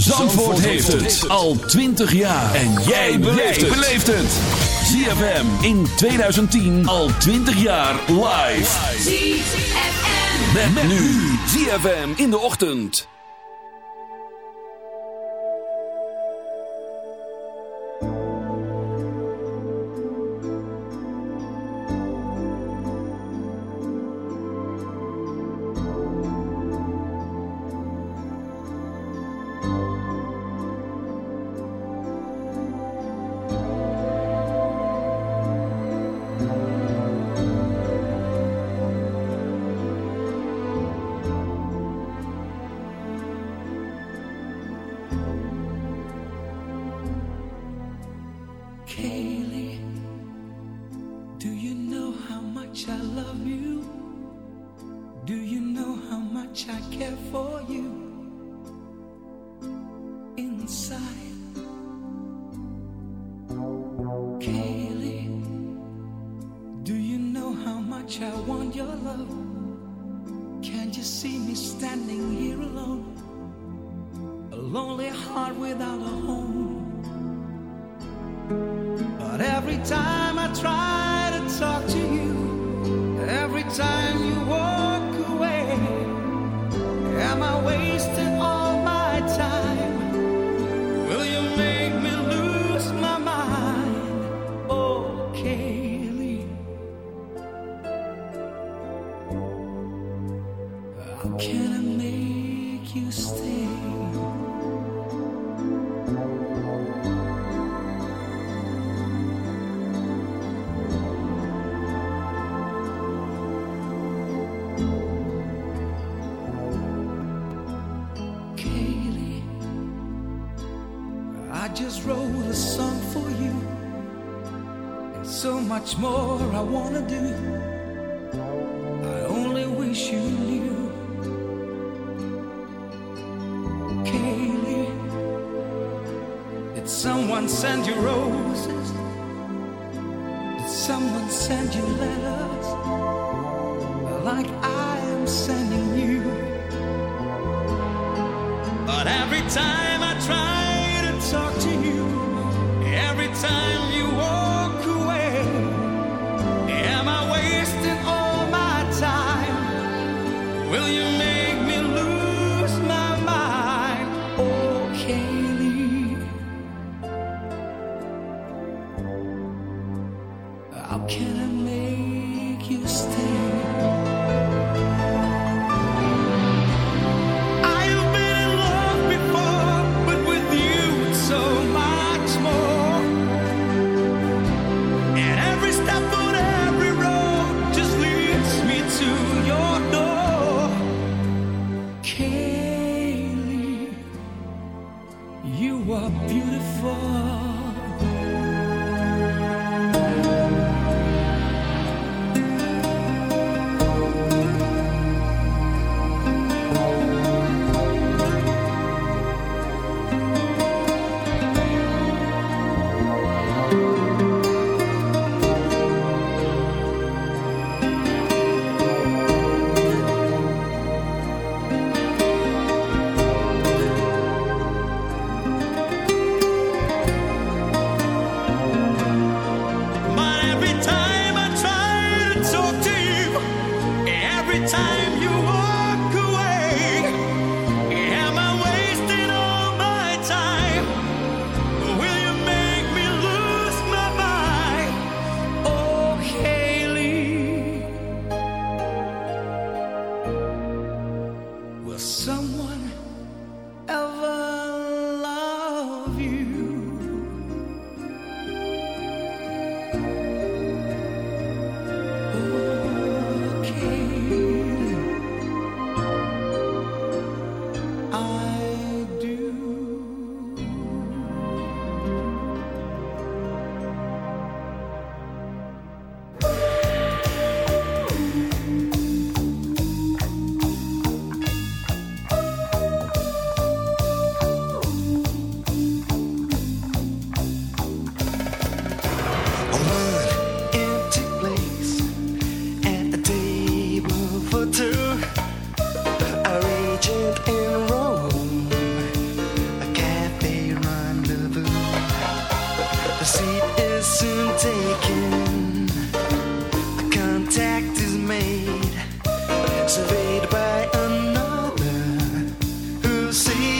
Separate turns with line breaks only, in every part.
Zandvoort heeft het al 20 jaar. En jij beleeft het. ZFM in 2010 al 20 jaar live.
ZFM.
Met, nu ZFM in de ochtend.
see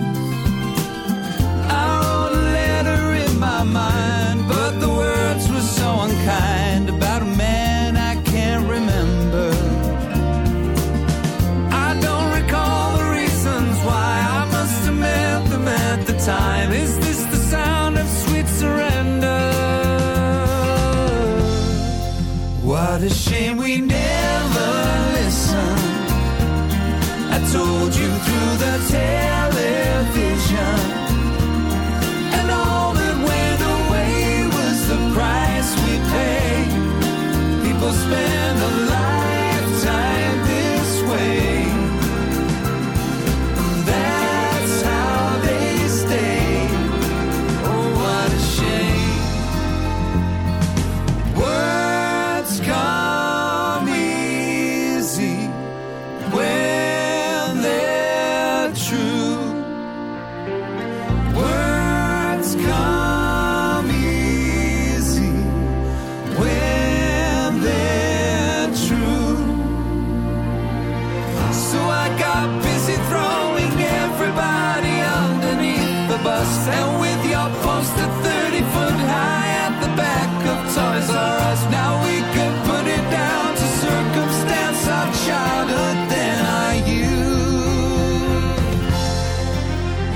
And with your poster 30 foot high at the back of Toys R Us, now we could put it down to circumstance of childhood, then are you?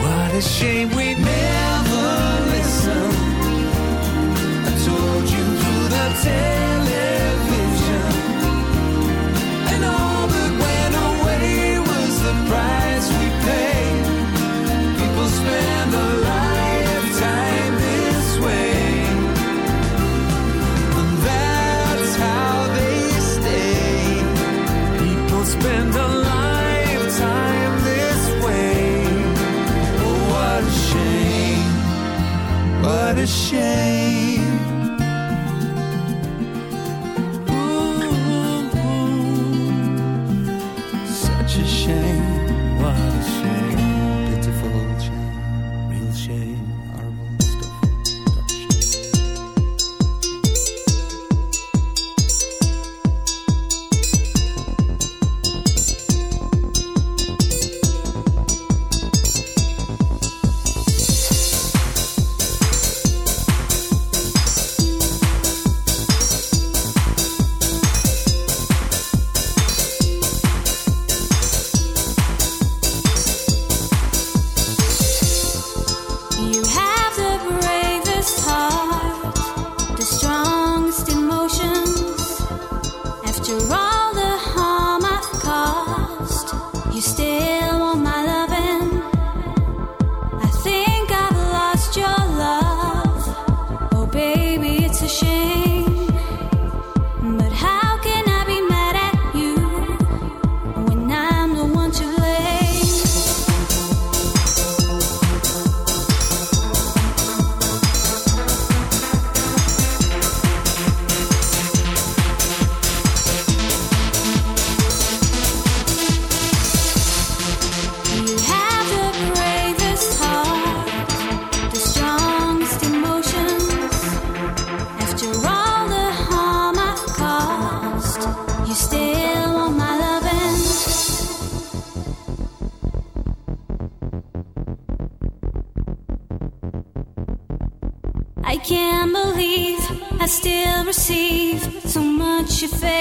What a shame shame.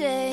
day.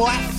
boy.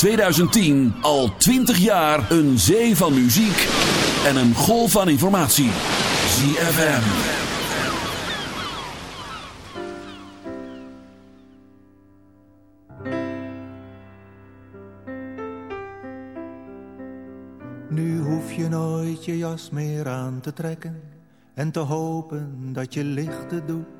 2010 al 20 jaar een zee van muziek en een golf van informatie. ZFM.
Nu hoef je nooit je jas meer aan te trekken en te hopen dat je lichten doet.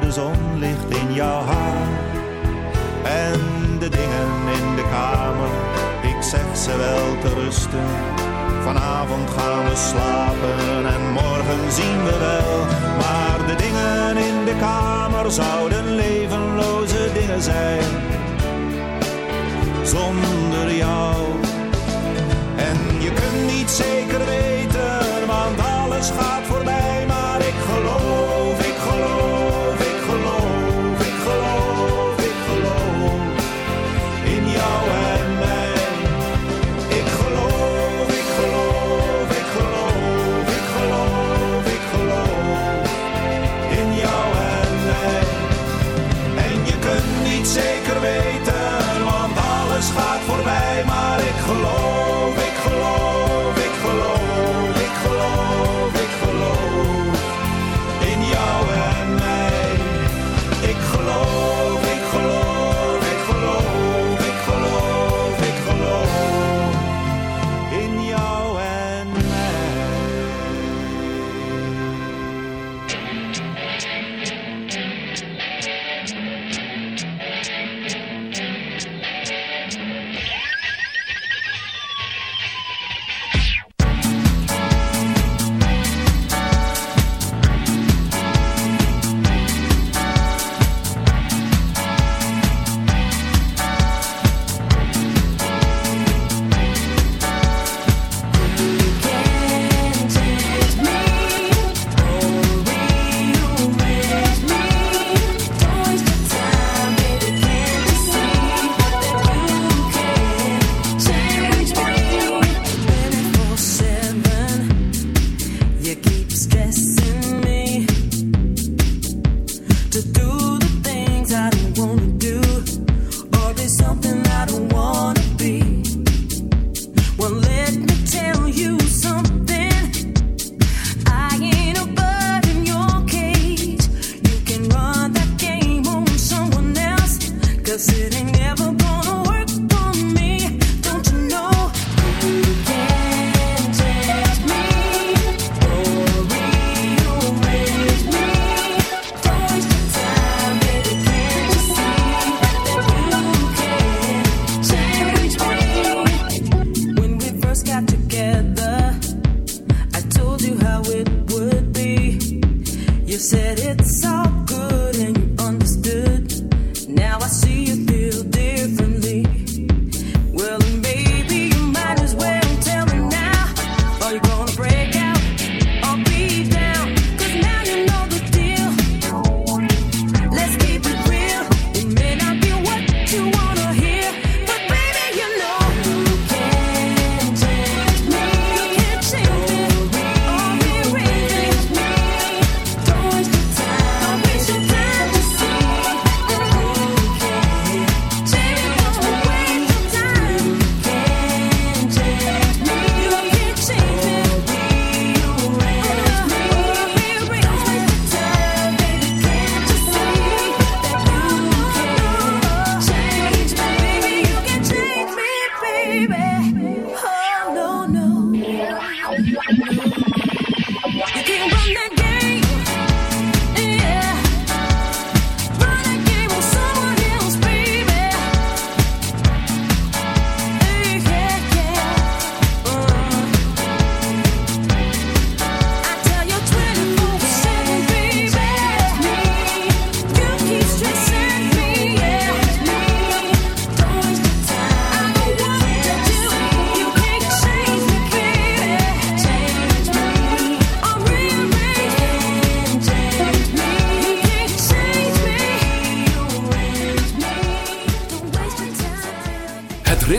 het gouden zonlicht in jouw haar. En de dingen in de kamer, ik zeg ze wel te rusten. Vanavond gaan we slapen en morgen zien we wel. Maar de dingen in de kamer zouden levenloze dingen zijn. Zonder jou. En je kunt niet zeker weten, want alles gaat voorbij.
never gonna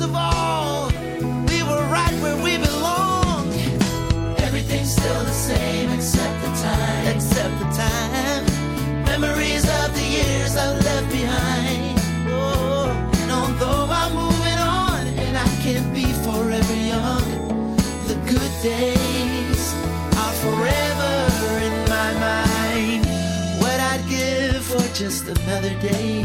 of all, we were right where we belong. Everything's still the same except the time, except the time. Memories of the years I left behind. Oh, and although I'm moving on and I can't be forever young, the good days are forever in my mind. What I'd give for just another day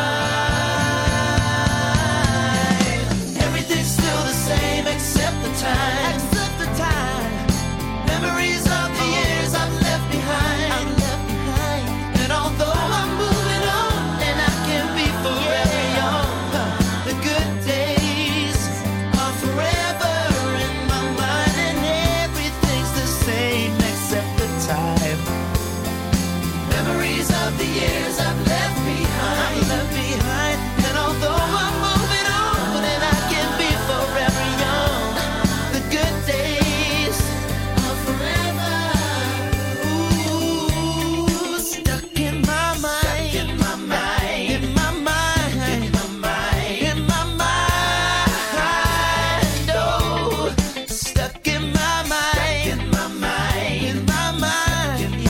time.